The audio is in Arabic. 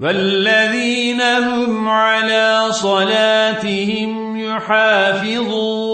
والذين هم على صلاتهم يحافظون